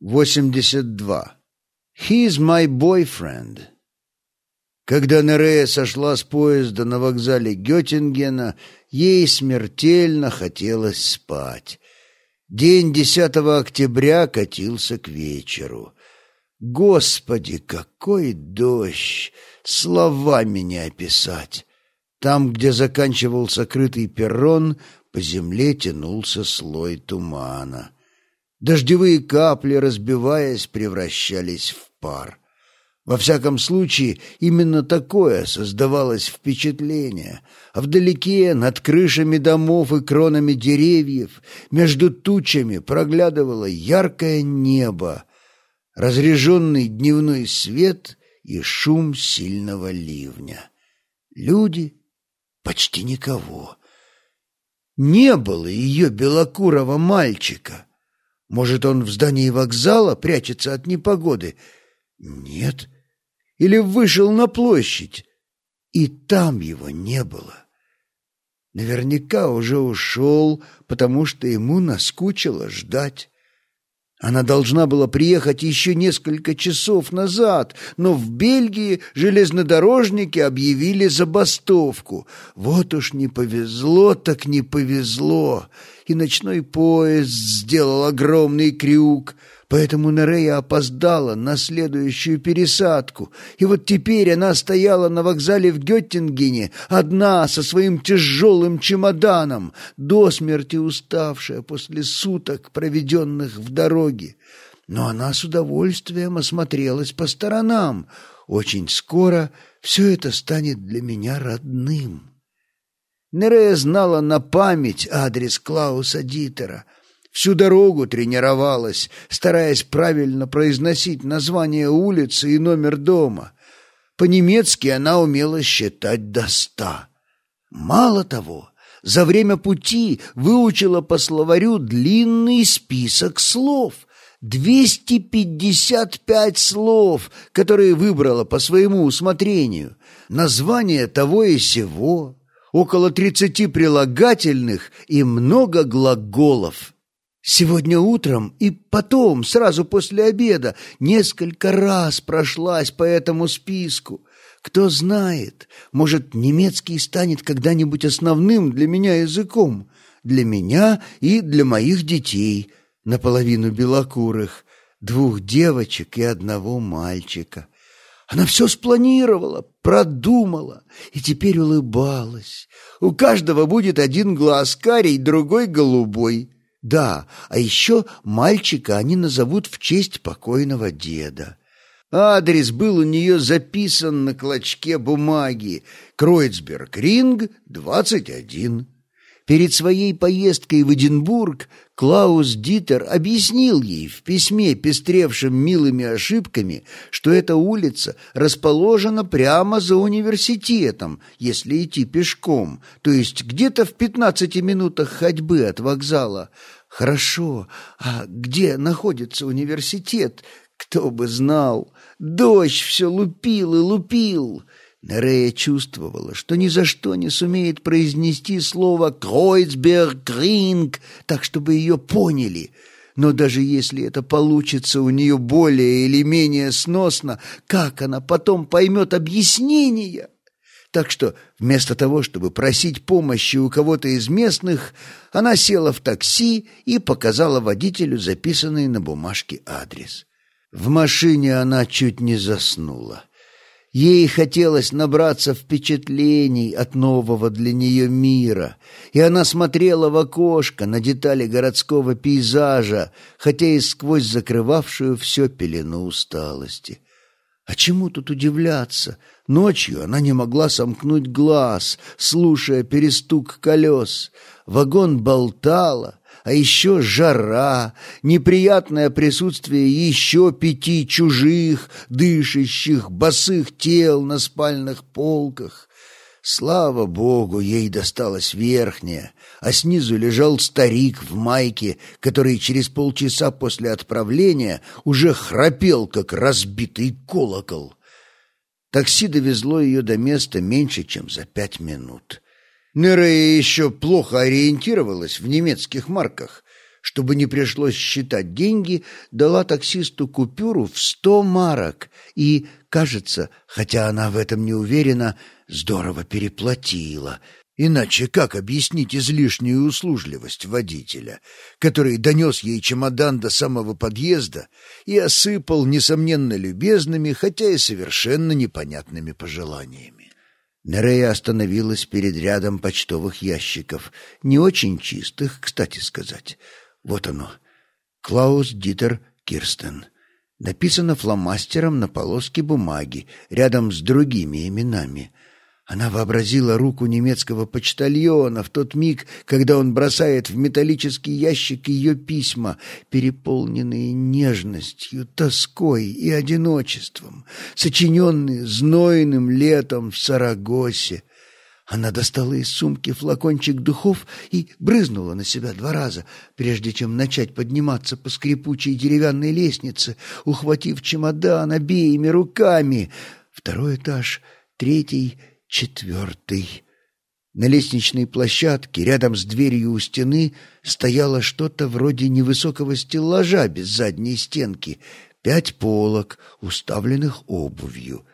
82. He's my boyfriend. Когда Нерея сошла с поезда на вокзале Геттингена, ей смертельно хотелось спать. День 10 октября катился к вечеру. Господи, какой дождь! Словами не описать. Там, где заканчивался крытый перрон, по земле тянулся слой тумана. Дождевые капли, разбиваясь, превращались в пар. Во всяком случае, именно такое создавалось впечатление. А вдалеке, над крышами домов и кронами деревьев, между тучами проглядывало яркое небо, разреженный дневной свет и шум сильного ливня. Люди почти никого. Не было ее белокурого мальчика — может, он в здании вокзала прячется от непогоды? Нет. Или вышел на площадь, и там его не было. Наверняка уже ушел, потому что ему наскучило ждать. Она должна была приехать еще несколько часов назад, но в Бельгии железнодорожники объявили забастовку. Вот уж не повезло, так не повезло. И ночной поезд сделал огромный крюк — Поэтому Нерея опоздала на следующую пересадку, и вот теперь она стояла на вокзале в Геттингене, одна со своим тяжелым чемоданом, до смерти уставшая после суток, проведенных в дороге. Но она с удовольствием осмотрелась по сторонам. Очень скоро все это станет для меня родным. Нерея знала на память адрес Клауса Дитера — Всю дорогу тренировалась, стараясь правильно произносить название улицы и номер дома. По-немецки она умела считать до ста. Мало того, за время пути выучила по словарю длинный список слов — 255 слов, которые выбрала по своему усмотрению, название того и сего, около 30 прилагательных и много глаголов. Сегодня утром и потом, сразу после обеда, несколько раз прошлась по этому списку. Кто знает, может, немецкий станет когда-нибудь основным для меня языком, для меня и для моих детей, наполовину белокурых, двух девочек и одного мальчика. Она все спланировала, продумала и теперь улыбалась. У каждого будет один глаз карий, другой голубой. Да, а еще мальчика они назовут в честь покойного деда. Адрес был у нее записан на клочке бумаги. Кройцберг-Ринг, 21. Перед своей поездкой в Эдинбург Клаус Дитер объяснил ей в письме, пестревшем милыми ошибками, что эта улица расположена прямо за университетом, если идти пешком, то есть где-то в пятнадцати минутах ходьбы от вокзала. Хорошо, а где находится университет? Кто бы знал. Дождь все лупил и лупил. Нерея чувствовала, что ни за что не сумеет произнести слово «Кройцберг-Ринг», так, чтобы ее поняли. Но даже если это получится у нее более или менее сносно, как она потом поймет объяснение? Так что вместо того, чтобы просить помощи у кого-то из местных, она села в такси и показала водителю записанный на бумажке адрес. В машине она чуть не заснула. Ей хотелось набраться впечатлений от нового для нее мира, и она смотрела в окошко на детали городского пейзажа, хотя и сквозь закрывавшую все пелену усталости. А чему тут удивляться? Ночью она не могла сомкнуть глаз, слушая перестук колес. Вагон болтала, а еще жара, неприятное присутствие еще пяти чужих, дышащих, босых тел на спальных полках. Слава богу, ей досталась верхняя, а снизу лежал старик в майке, который через полчаса после отправления уже храпел, как разбитый колокол. Такси довезло ее до места меньше, чем за пять минут. Нерея еще плохо ориентировалась в немецких марках. чтобы не пришлось считать деньги, дала таксисту купюру в сто марок и, кажется, хотя она в этом не уверена, здорово переплатила. Иначе как объяснить излишнюю услужливость водителя, который донес ей чемодан до самого подъезда и осыпал, несомненно, любезными, хотя и совершенно непонятными пожеланиями? Нерея остановилась перед рядом почтовых ящиков, не очень чистых, кстати сказать. Вот оно. Клаус Дитер Кирстен. Написано фломастером на полоске бумаги, рядом с другими именами. Она вообразила руку немецкого почтальона в тот миг, когда он бросает в металлический ящик ее письма, переполненные нежностью, тоской и одиночеством, сочиненные знойным летом в Сарагосе. Она достала из сумки флакончик духов и брызнула на себя два раза, прежде чем начать подниматься по скрипучей деревянной лестнице, ухватив чемодан обеими руками. Второй этаж, третий, четвертый. На лестничной площадке, рядом с дверью у стены, стояло что-то вроде невысокого стеллажа без задней стенки, пять полок, уставленных обувью.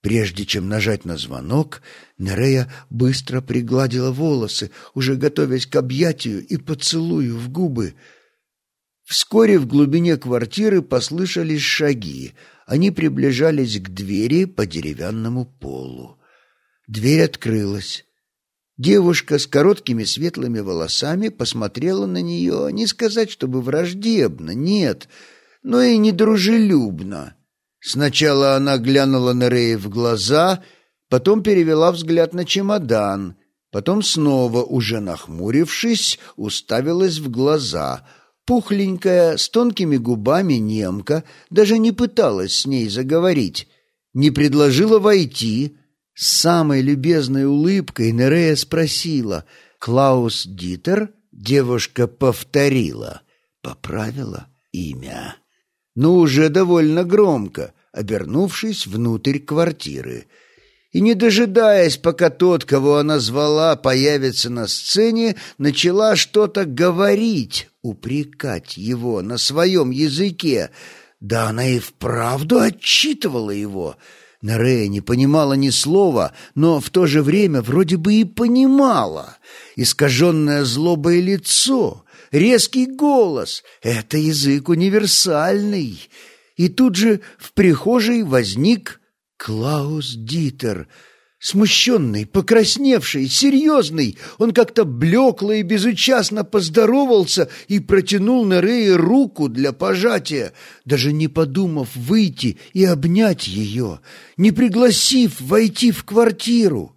Прежде чем нажать на звонок, Нерея быстро пригладила волосы, уже готовясь к объятию и поцелую в губы. Вскоре в глубине квартиры послышались шаги. Они приближались к двери по деревянному полу. Дверь открылась. Девушка с короткими светлыми волосами посмотрела на нее, не сказать, чтобы враждебно, нет, но и недружелюбно. Сначала она глянула на Рея в глаза, потом перевела взгляд на чемодан, потом снова, уже нахмурившись, уставилась в глаза. Пухленькая, с тонкими губами немка даже не пыталась с ней заговорить, не предложила войти. С самой любезной улыбкой Нерея спросила «Клаус Дитер?» Девушка повторила, поправила имя но уже довольно громко, обернувшись внутрь квартиры. И, не дожидаясь, пока тот, кого она звала, появится на сцене, начала что-то говорить, упрекать его на своем языке. Да она и вправду отчитывала его. Нерея не понимала ни слова, но в то же время вроде бы и понимала. Искаженное злобое лицо, резкий голос — это язык универсальный. И тут же в прихожей возник Клаус Дитер, смущенный, покрасневший, серьезный. Он как-то блекло и безучастно поздоровался и протянул на Рее руку для пожатия, даже не подумав выйти и обнять ее, не пригласив войти в квартиру.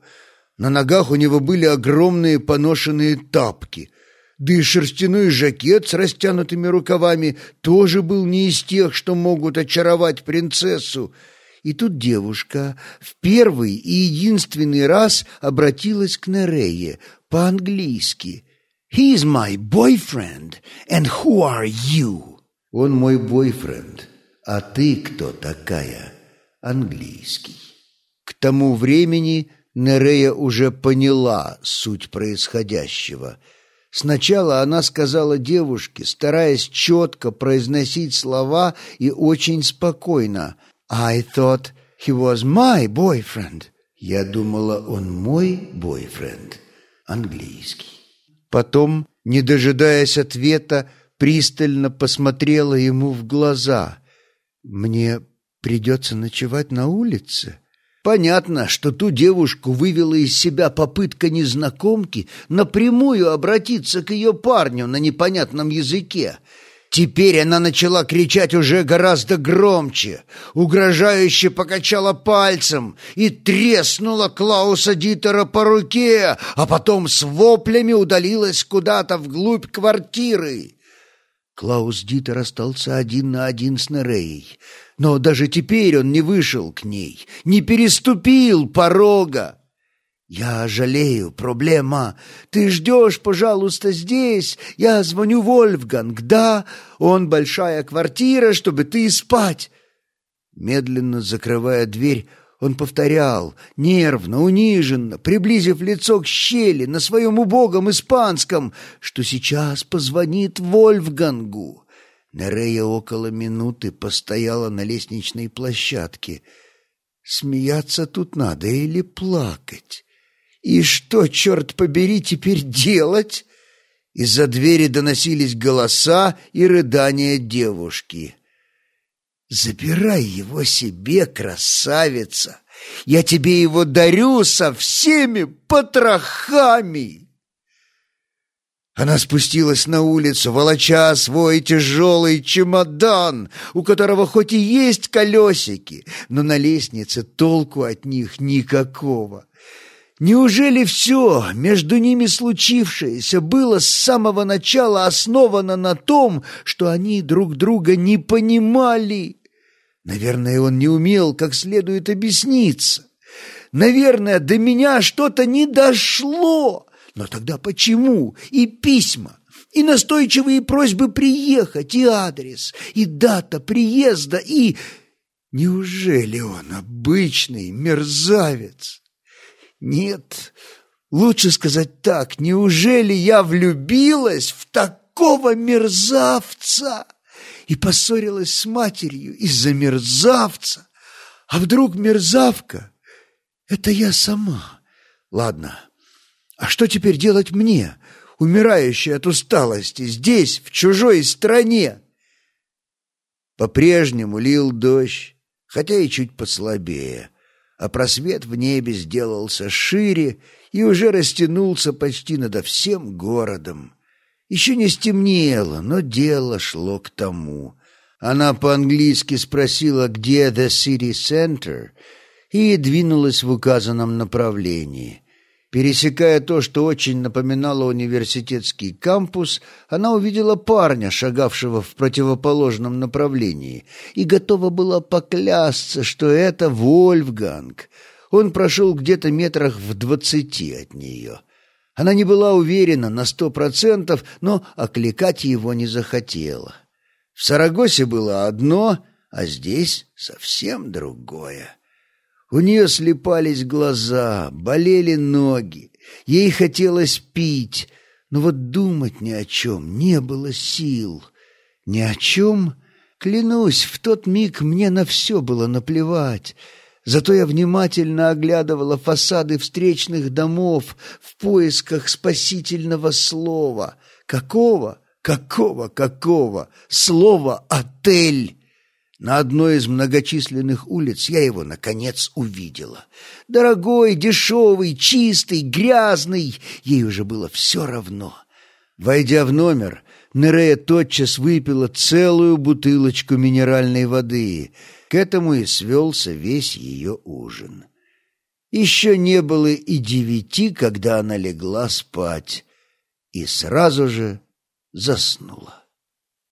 На ногах у него были огромные поношенные тапки — да и шерстяной жакет с растянутыми рукавами тоже был не из тех, что могут очаровать принцессу. И тут девушка в первый и единственный раз обратилась к Нерее по-английски. «He is my boyfriend, and who are you?» «Он мой бойфренд, а ты кто такая?» «Английский». К тому времени Нерея уже поняла суть происходящего – Сначала она сказала девушке, стараясь четко произносить слова и очень спокойно. «I thought he was my boyfriend». Я думала, он мой бойфренд, английский. Потом, не дожидаясь ответа, пристально посмотрела ему в глаза. «Мне придется ночевать на улице?» Понятно, что ту девушку вывела из себя попытка незнакомки напрямую обратиться к ее парню на непонятном языке. Теперь она начала кричать уже гораздо громче, угрожающе покачала пальцем и треснула Клауса Дитера по руке, а потом с воплями удалилась куда-то вглубь квартиры. Клаус Дитер остался один на один с Нереей. Но даже теперь он не вышел к ней, не переступил порога. «Я жалею, проблема. Ты ждешь, пожалуйста, здесь. Я звоню Вольфганг. Да, он большая квартира, чтобы ты спать». Медленно закрывая дверь, Он повторял, нервно, униженно, приблизив лицо к щели на своем убогом испанском, что сейчас позвонит Вольфгангу. Нерея около минуты постояла на лестничной площадке. Смеяться тут надо или плакать? И что, черт побери, теперь делать? Из-за двери доносились голоса и рыдания девушки. Забирай его себе, красавица! Я тебе его дарю со всеми потрохами!» Она спустилась на улицу, волоча свой тяжелый чемодан, у которого хоть и есть колесики, но на лестнице толку от них никакого. Неужели все между ними случившееся было с самого начала основано на том, что они друг друга не понимали? Наверное, он не умел как следует объясниться. Наверное, до меня что-то не дошло. Но тогда почему? И письма, и настойчивые просьбы приехать, и адрес, и дата приезда, и... Неужели он обычный мерзавец? Нет, лучше сказать так, неужели я влюбилась в такого мерзавца? и поссорилась с матерью из-за мерзавца. А вдруг мерзавка — это я сама? Ладно, а что теперь делать мне, умирающей от усталости, здесь, в чужой стране? По-прежнему лил дождь, хотя и чуть послабее, а просвет в небе сделался шире и уже растянулся почти над всем городом. Еще не стемнело, но дело шло к тому. Она по-английски спросила, где «The City Center», и двинулась в указанном направлении. Пересекая то, что очень напоминало университетский кампус, она увидела парня, шагавшего в противоположном направлении, и готова была поклясться, что это Вольфганг. Он прошел где-то метрах в двадцати от нее. Она не была уверена на сто процентов, но окликать его не захотела. В Сарагосе было одно, а здесь совсем другое. У нее слепались глаза, болели ноги, ей хотелось пить, но вот думать ни о чем не было сил. Ни о чем, клянусь, в тот миг мне на все было наплевать — Зато я внимательно оглядывала фасады встречных домов в поисках спасительного слова. Какого? Какого? Какого? Слова «отель». На одной из многочисленных улиц я его, наконец, увидела. Дорогой, дешевый, чистый, грязный. Ей уже было все равно. Войдя в номер, Нерея тотчас выпила целую бутылочку минеральной воды — к этому и свелся весь ее ужин. Еще не было и девяти, когда она легла спать, и сразу же заснула.